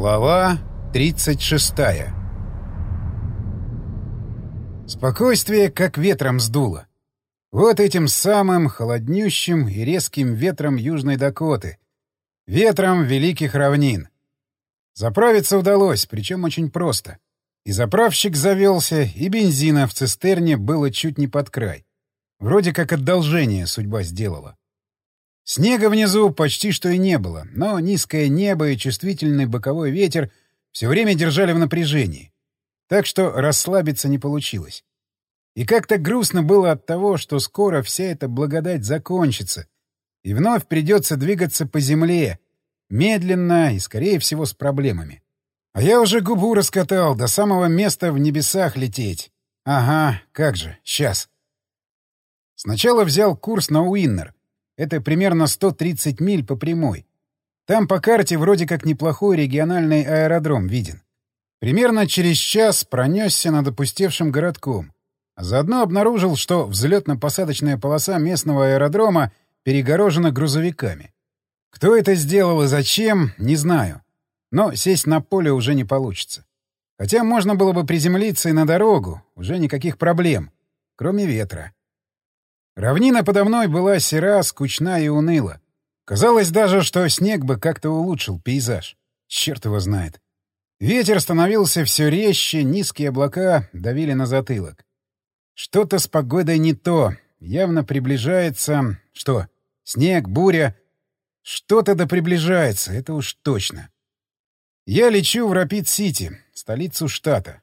Глава 36 Спокойствие как ветром сдуло. Вот этим самым холоднющим и резким ветром Южной Дакоты. Ветром Великих Равнин. Заправиться удалось, причем очень просто. И заправщик завелся, и бензина в цистерне было чуть не под край. Вроде как одолжение судьба сделала. Снега внизу почти что и не было, но низкое небо и чувствительный боковой ветер все время держали в напряжении. Так что расслабиться не получилось. И как-то грустно было от того, что скоро вся эта благодать закончится, и вновь придется двигаться по земле, медленно и, скорее всего, с проблемами. А я уже губу раскатал, до самого места в небесах лететь. Ага, как же, сейчас. Сначала взял курс на Уиннер — это примерно 130 миль по прямой. Там по карте вроде как неплохой региональный аэродром виден. Примерно через час пронесся над опустевшим городком. А заодно обнаружил, что взлетно-посадочная полоса местного аэродрома перегорожена грузовиками. Кто это сделал и зачем, не знаю. Но сесть на поле уже не получится. Хотя можно было бы приземлиться и на дорогу, уже никаких проблем, кроме ветра. Равнина подо мной была сера, скучна и уныла. Казалось даже, что снег бы как-то улучшил пейзаж. Черт его знает. Ветер становился все резче, низкие облака давили на затылок. Что-то с погодой не то. Явно приближается... Что? Снег, буря. Что-то да приближается, это уж точно. Я лечу в Рапид-Сити, столицу штата.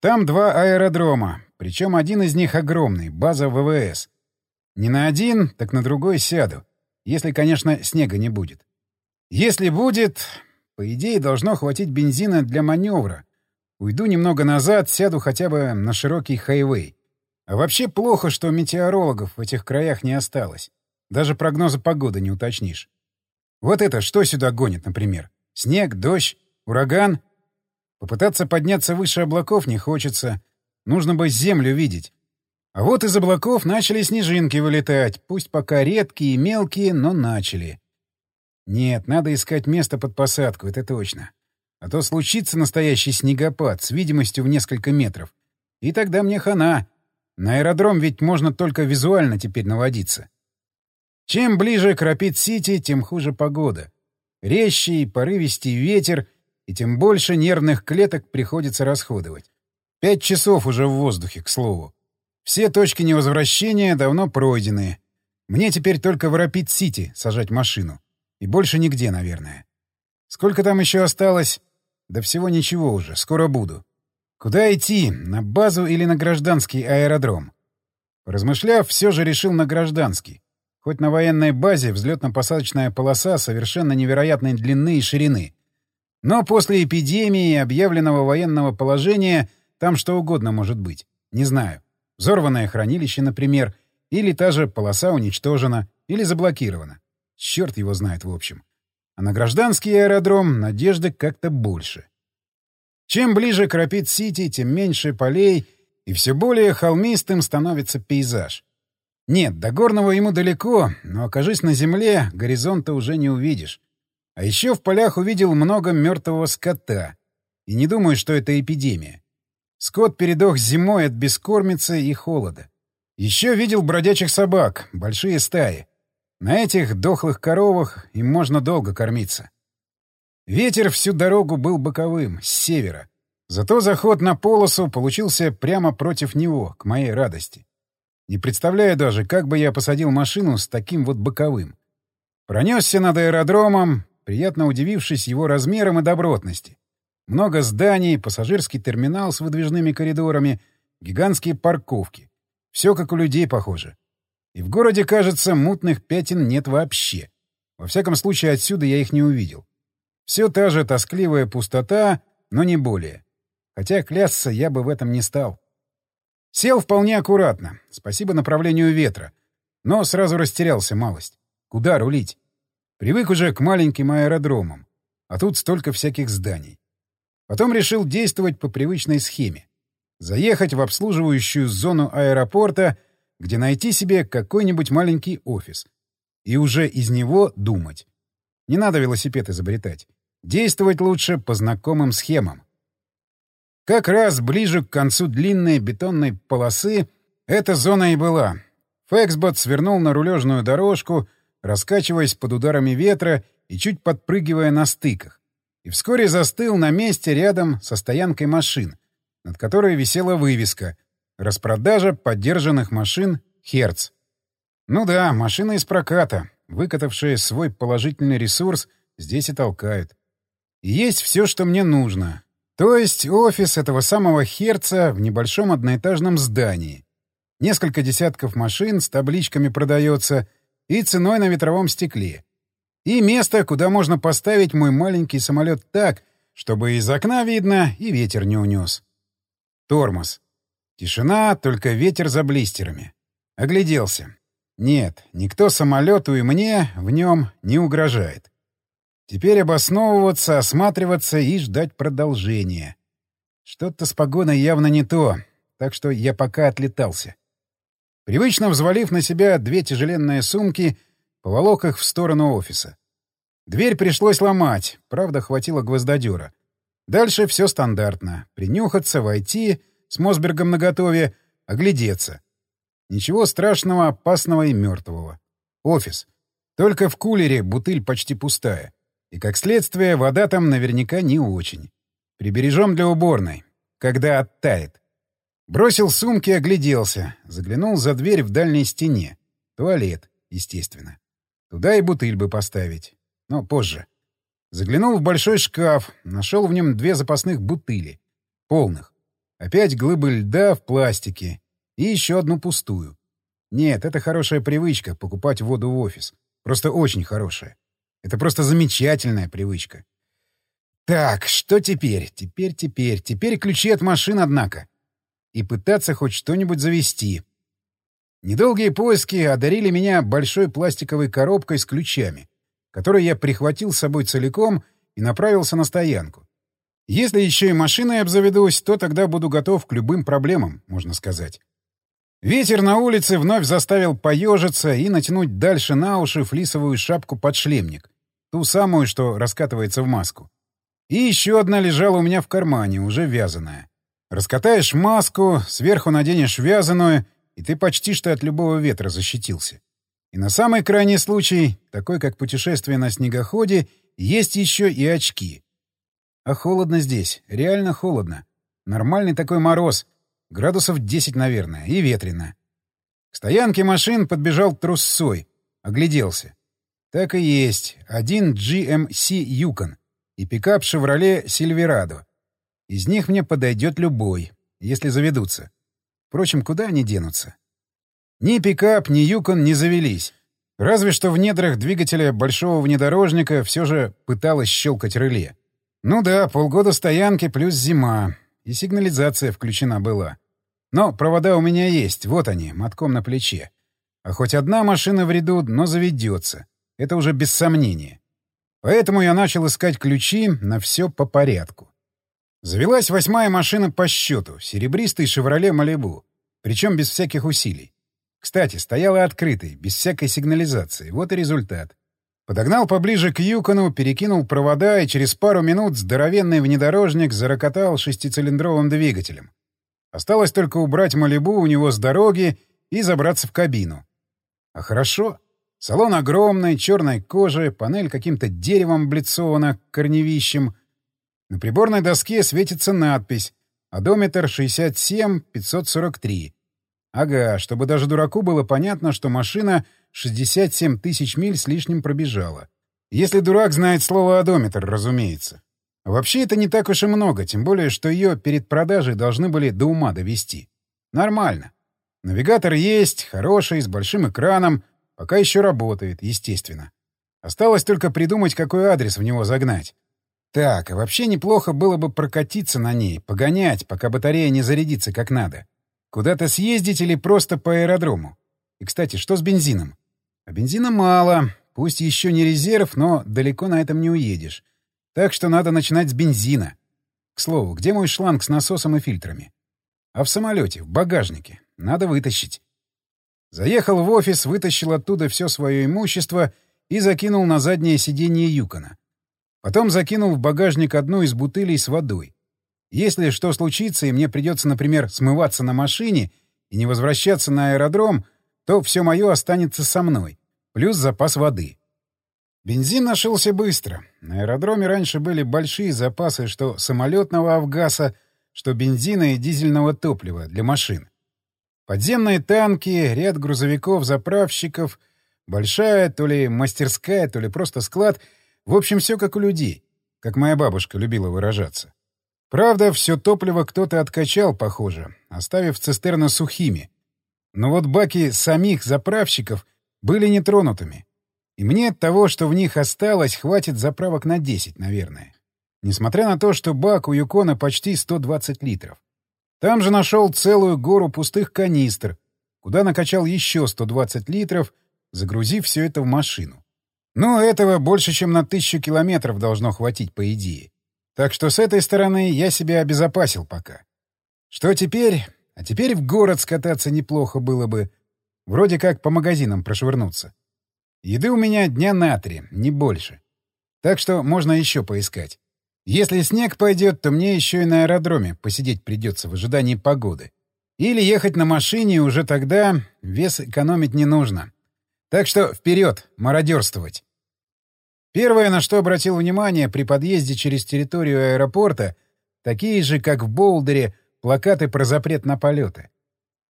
Там два аэродрома, причем один из них огромный, база ВВС. Не на один, так на другой сяду. Если, конечно, снега не будет. Если будет, по идее, должно хватить бензина для маневра. Уйду немного назад, сяду хотя бы на широкий хайвей. А вообще плохо, что метеорологов в этих краях не осталось. Даже прогнозы погоды не уточнишь. Вот это что сюда гонит, например? Снег, дождь, ураган? Попытаться подняться выше облаков не хочется. Нужно бы землю видеть. А вот из облаков начали снежинки вылетать, пусть пока редкие и мелкие, но начали. Нет, надо искать место под посадку, это точно. А то случится настоящий снегопад с видимостью в несколько метров. И тогда мне хана. На аэродром ведь можно только визуально теперь наводиться. Чем ближе к Рапид-Сити, тем хуже погода. Резче и порывистей ветер, и тем больше нервных клеток приходится расходовать. Пять часов уже в воздухе, к слову. Все точки невозвращения давно пройдены. Мне теперь только в Рапид-Сити сажать машину. И больше нигде, наверное. Сколько там еще осталось? Да всего ничего уже, скоро буду. Куда идти, на базу или на гражданский аэродром? Размышляв, все же решил на гражданский. Хоть на военной базе взлетно-посадочная полоса совершенно невероятной длины и ширины. Но после эпидемии и объявленного военного положения там что угодно может быть. Не знаю. Взорванное хранилище, например, или та же полоса уничтожена, или заблокирована. Черт его знает, в общем. А на гражданский аэродром надежды как-то больше. Чем ближе к Рапид-Сити, тем меньше полей, и все более холмистым становится пейзаж. Нет, до горного ему далеко, но, окажись на земле, горизонта уже не увидишь. А еще в полях увидел много мертвого скота. И не думаю, что это эпидемия. Скот передох зимой от бескормицы и холода. Еще видел бродячих собак, большие стаи. На этих дохлых коровах им можно долго кормиться. Ветер всю дорогу был боковым, с севера. Зато заход на полосу получился прямо против него, к моей радости. Не представляю даже, как бы я посадил машину с таким вот боковым. Пронесся над аэродромом, приятно удивившись его размером и добротности. Много зданий, пассажирский терминал с выдвижными коридорами, гигантские парковки. Все как у людей похоже. И в городе, кажется, мутных пятен нет вообще. Во всяком случае, отсюда я их не увидел. Все та же тоскливая пустота, но не более. Хотя клясться я бы в этом не стал. Сел вполне аккуратно, спасибо направлению ветра, но сразу растерялся малость. Куда рулить? Привык уже к маленьким аэродромам, а тут столько всяких зданий. Потом решил действовать по привычной схеме. Заехать в обслуживающую зону аэропорта, где найти себе какой-нибудь маленький офис. И уже из него думать. Не надо велосипед изобретать. Действовать лучше по знакомым схемам. Как раз ближе к концу длинной бетонной полосы эта зона и была. Фэксбот свернул на рулежную дорожку, раскачиваясь под ударами ветра и чуть подпрыгивая на стыках. И вскоре застыл на месте рядом со стоянкой машин, над которой висела вывеска «Распродажа поддержанных машин Херц». Ну да, машины из проката, выкатавшие свой положительный ресурс, здесь и толкают. И есть все, что мне нужно. То есть офис этого самого Херца в небольшом одноэтажном здании. Несколько десятков машин с табличками продается и ценой на ветровом стекле. И место, куда можно поставить мой маленький самолет так, чтобы из окна видно и ветер не унес. Тормоз. Тишина, только ветер за блистерами. Огляделся. Нет, никто самолету и мне в нем не угрожает. Теперь обосновываться, осматриваться и ждать продолжения. Что-то с погоной явно не то, так что я пока отлетался. Привычно взвалив на себя две тяжеленные сумки, поволок их в сторону офиса. Дверь пришлось ломать, правда, хватило гвоздодера. Дальше все стандартно. Принюхаться, войти, с Мосбергом наготове, оглядеться. Ничего страшного, опасного и мертвого. Офис. Только в кулере бутыль почти пустая. И, как следствие, вода там наверняка не очень. Прибережем для уборной. Когда оттает. Бросил сумки, огляделся. Заглянул за дверь в дальней стене. Туалет, естественно. Туда и бутыль бы поставить. Но позже. Заглянул в большой шкаф. Нашел в нем две запасных бутыли. Полных. Опять глыбы льда в пластике. И еще одну пустую. Нет, это хорошая привычка — покупать воду в офис. Просто очень хорошая. Это просто замечательная привычка. Так, что теперь? Теперь, теперь. Теперь ключи от машин, однако. И пытаться хоть что-нибудь завести. Недолгие поиски одарили меня большой пластиковой коробкой с ключами, которую я прихватил с собой целиком и направился на стоянку. Если еще и машиной обзаведусь, то тогда буду готов к любым проблемам, можно сказать. Ветер на улице вновь заставил поежиться и натянуть дальше на уши флисовую шапку-подшлемник. Ту самую, что раскатывается в маску. И еще одна лежала у меня в кармане, уже вязаная. Раскатаешь маску, сверху наденешь вязаную, и ты почти что от любого ветра защитился. И на самый крайний случай, такой как путешествие на снегоходе, есть еще и очки. А холодно здесь, реально холодно. Нормальный такой мороз — Градусов 10, наверное, и ветрено. К стоянке машин подбежал трусцой. Огляделся. Так и есть. Один GMC Yukon и пикап Chevrolet Silverado. Из них мне подойдет любой, если заведутся. Впрочем, куда они денутся? Ни пикап, ни Юкон не завелись. Разве что в недрах двигателя большого внедорожника все же пыталось щелкать реле. Ну да, полгода стоянки плюс зима. И сигнализация включена была. Но провода у меня есть, вот они, мотком на плече. А хоть одна машина в ряду, но заведется. Это уже без сомнения. Поэтому я начал искать ключи на все по порядку. Завелась восьмая машина по счету, серебристый «Шевроле Малибу», причем без всяких усилий. Кстати, стояла открытой, без всякой сигнализации. Вот и результат. Подогнал поближе к Юкону, перекинул провода, и через пару минут здоровенный внедорожник зарокотал шестицилиндровым двигателем. Осталось только убрать Малибу у него с дороги и забраться в кабину. А хорошо. Салон огромный, черной кожи, панель каким-то деревом облицована, корневищем. На приборной доске светится надпись «Одометр 67-543». Ага, чтобы даже дураку было понятно, что машина 67 тысяч миль с лишним пробежала. Если дурак знает слово «одометр», разумеется. Вообще это не так уж и много, тем более, что ее перед продажей должны были до ума довести. Нормально. Навигатор есть, хороший, с большим экраном, пока еще работает, естественно. Осталось только придумать, какой адрес в него загнать. Так, а вообще неплохо было бы прокатиться на ней, погонять, пока батарея не зарядится как надо. Куда-то съездить или просто по аэродрому. И, кстати, что с бензином? А бензина мало, пусть еще не резерв, но далеко на этом не уедешь. Так что надо начинать с бензина. К слову, где мой шланг с насосом и фильтрами? А в самолете, в багажнике. Надо вытащить. Заехал в офис, вытащил оттуда все свое имущество и закинул на заднее сиденье Юкона. Потом закинул в багажник одну из бутылей с водой. Если что случится, и мне придется, например, смываться на машине и не возвращаться на аэродром, то все мое останется со мной, плюс запас воды. Бензин нашелся быстро. На аэродроме раньше были большие запасы что самолетного авгаса, что бензина и дизельного топлива для машин. Подземные танки, ряд грузовиков-заправщиков, большая то ли мастерская, то ли просто склад. В общем, все как у людей, как моя бабушка любила выражаться. Правда, все топливо кто-то откачал, похоже, оставив цистерны сухими. Но вот баки самих заправщиков были нетронутыми. И мне того, что в них осталось, хватит заправок на 10, наверное. Несмотря на то, что бак у Юкона почти 120 литров. Там же нашел целую гору пустых канистр, куда накачал еще 120 литров, загрузив все это в машину. Но этого больше, чем на тысячу километров должно хватить, по идее. Так что с этой стороны я себя обезопасил пока. Что теперь? А теперь в город скататься неплохо было бы. Вроде как по магазинам прошвырнуться. Еды у меня дня на три, не больше. Так что можно еще поискать. Если снег пойдет, то мне еще и на аэродроме посидеть придется в ожидании погоды. Или ехать на машине, уже тогда вес экономить не нужно. Так что вперед, мародерствовать. Первое, на что обратил внимание при подъезде через территорию аэропорта, такие же, как в Болдере, плакаты про запрет на полеты.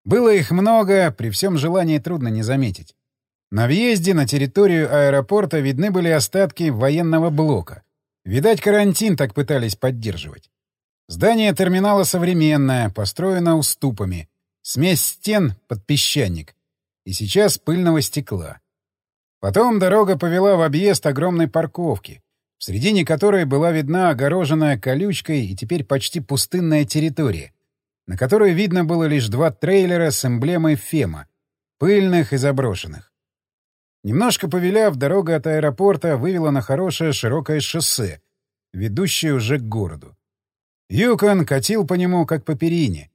Было их много, при всем желании трудно не заметить. На въезде на территорию аэропорта видны были остатки военного блока. Видать, карантин так пытались поддерживать. Здание терминала современное, построено уступами. Смесь стен под песчаник. И сейчас пыльного стекла. Потом дорога повела в объезд огромной парковки, в середине которой была видна огороженная колючкой и теперь почти пустынная территория, на которой видно было лишь два трейлера с эмблемой ФЕМА, пыльных и заброшенных. Немножко повеляв, дорога от аэропорта вывела на хорошее широкое шоссе, ведущее уже к городу. Юкон катил по нему, как по перине.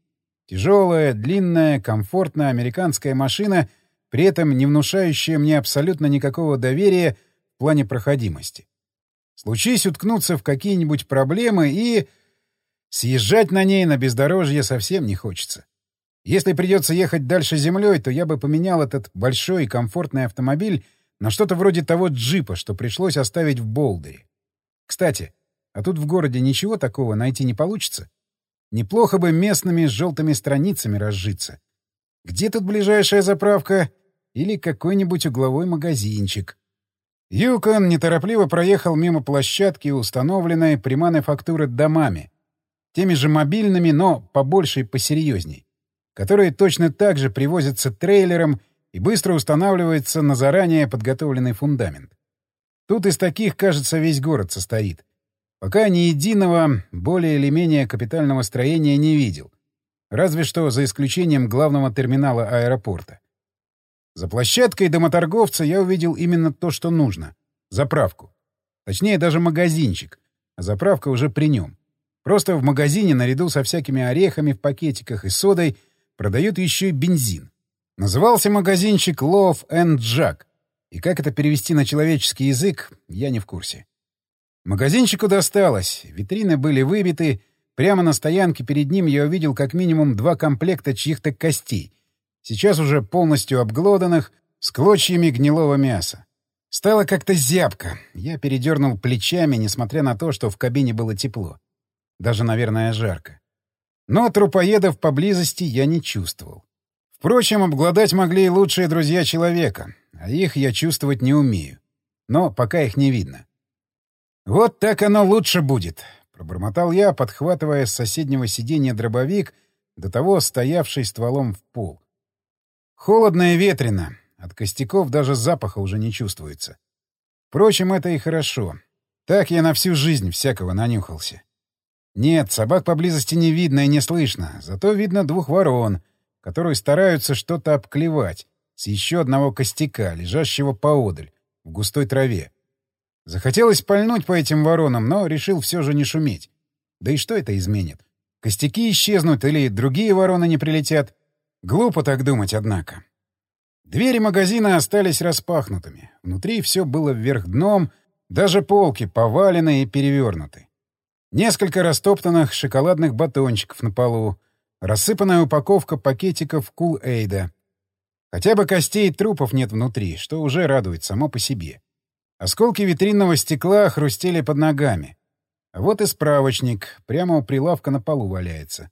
Тяжелая, длинная, комфортная американская машина, при этом не внушающая мне абсолютно никакого доверия в плане проходимости. Случись уткнуться в какие-нибудь проблемы и... Съезжать на ней на бездорожье совсем не хочется. Если придется ехать дальше землей, то я бы поменял этот большой и комфортный автомобиль на что-то вроде того джипа, что пришлось оставить в Болдере. Кстати, а тут в городе ничего такого найти не получится? Неплохо бы местными с желтыми страницами разжиться. Где тут ближайшая заправка? Или какой-нибудь угловой магазинчик? Юкон неторопливо проехал мимо площадки, установленной при мануфактуры домами. Теми же мобильными, но побольше и посерьезней которые точно так же привозятся трейлером и быстро устанавливаются на заранее подготовленный фундамент. Тут из таких, кажется, весь город состоит. Пока ни единого, более или менее капитального строения не видел. Разве что за исключением главного терминала аэропорта. За площадкой домоторговца я увидел именно то, что нужно — заправку. Точнее, даже магазинчик, а заправка уже при нем. Просто в магазине наряду со всякими орехами в пакетиках и содой — продают еще и бензин. Назывался магазинчик Love and Jack, и как это перевести на человеческий язык, я не в курсе. Магазинчику досталось, витрины были выбиты, прямо на стоянке перед ним я увидел как минимум два комплекта чьих-то костей, сейчас уже полностью обглоданных, с клочьями гнилого мяса. Стало как-то зябко. Я передернул плечами, несмотря на то, что в кабине было тепло. Даже, наверное, жарко. Но трупоедов поблизости я не чувствовал. Впрочем, обглодать могли и лучшие друзья человека, а их я чувствовать не умею. Но пока их не видно. «Вот так оно лучше будет», — пробормотал я, подхватывая с соседнего сиденья дробовик, до того стоявший стволом в пол. Холодно и ветрено, от костяков даже запаха уже не чувствуется. Впрочем, это и хорошо. Так я на всю жизнь всякого нанюхался. Нет, собак поблизости не видно и не слышно, зато видно двух ворон, которые стараются что-то обклевать с еще одного костяка, лежащего поодаль, в густой траве. Захотелось пальнуть по этим воронам, но решил все же не шуметь. Да и что это изменит? Костяки исчезнут или другие вороны не прилетят? Глупо так думать, однако. Двери магазина остались распахнутыми. Внутри все было вверх дном, Даже полки повалены и перевернуты. Несколько растоптанных шоколадных батончиков на полу, рассыпанная упаковка пакетиков Кул-Эйда. Хотя бы костей и трупов нет внутри, что уже радует само по себе. Осколки витринного стекла хрустели под ногами. А вот и справочник, прямо у прилавка на полу валяется.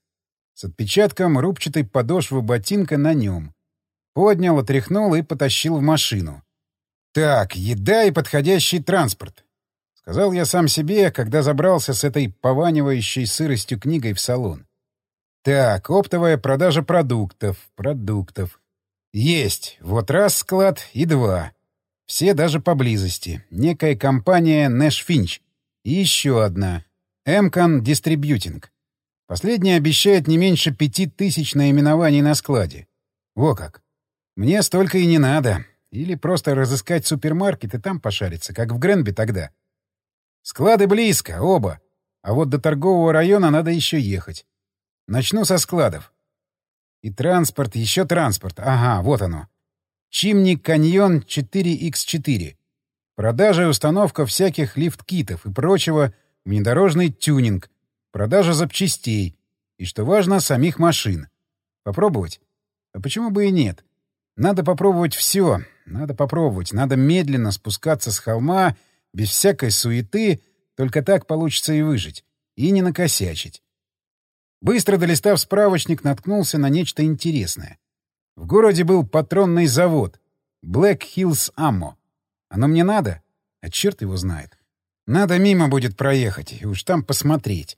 С отпечатком рубчатой подошвы ботинка на нем. Поднял, отряхнул и потащил в машину. «Так, еда и подходящий транспорт», — сказал я сам себе, когда забрался с этой пованивающей сыростью книгой в салон. «Так, оптовая продажа продуктов, продуктов. Есть, вот раз склад и два. Все даже поблизости. Некая компания Нэш Финч. И еще одна. Эмкон Дистрибьютинг. Последняя обещает не меньше пяти тысяч наименований на складе. Во как. Мне столько и не надо. Или просто разыскать супермаркет и там пошариться, как в Гренби тогда. Склады близко, оба. А вот до торгового района надо еще ехать. Начну со складов. И транспорт, еще транспорт. Ага, вот оно. Чимник Каньон 4Х4. Продажа и установка всяких лифт-китов и прочего, внедорожный тюнинг, продажа запчастей и, что важно, самих машин. Попробовать? А почему бы и нет? Надо попробовать все. Надо попробовать. Надо медленно спускаться с холма, без всякой суеты, только так получится и выжить. И не накосячить. Быстро долистав справочник, наткнулся на нечто интересное. В городе был патронный завод Black Hills Ammo. Оно мне надо? А черт его знает. Надо мимо будет проехать и уж там посмотреть.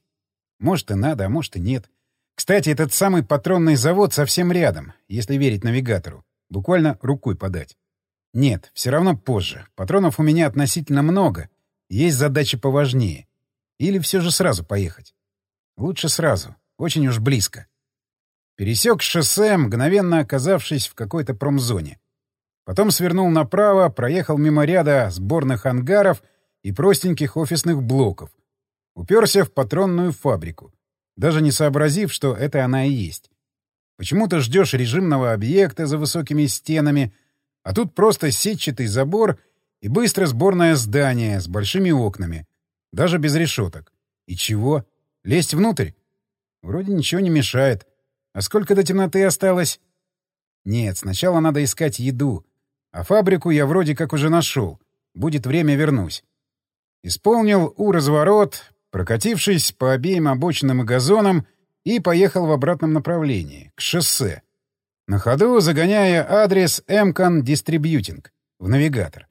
Может и надо, а может и нет. Кстати, этот самый патронный завод совсем рядом, если верить навигатору. Буквально рукой подать. Нет, все равно позже. Патронов у меня относительно много. Есть задачи поважнее. Или все же сразу поехать? Лучше сразу. Очень уж близко. Пересек шоссе, мгновенно оказавшись в какой-то промзоне. Потом свернул направо, проехал мимо ряда сборных ангаров и простеньких офисных блоков. Уперся в патронную фабрику, даже не сообразив, что это она и есть. Почему-то ждешь режимного объекта за высокими стенами, а тут просто сетчатый забор и быстро сборное здание с большими окнами, даже без решеток. И чего? Лезть внутрь? Вроде ничего не мешает. А сколько до темноты осталось? Нет, сначала надо искать еду. А фабрику я вроде как уже нашел. Будет время, вернусь. Исполнил У-разворот, прокатившись по обеим обочинам и газонам, и поехал в обратном направлении, к шоссе. На ходу загоняя адрес Мкон Distributing в навигатор.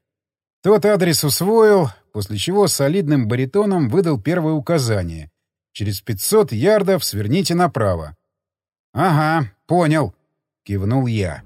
Тот адрес усвоил, после чего солидным баритоном выдал первое указание. Через 500 ярдов сверните направо. «Ага, понял», — кивнул я.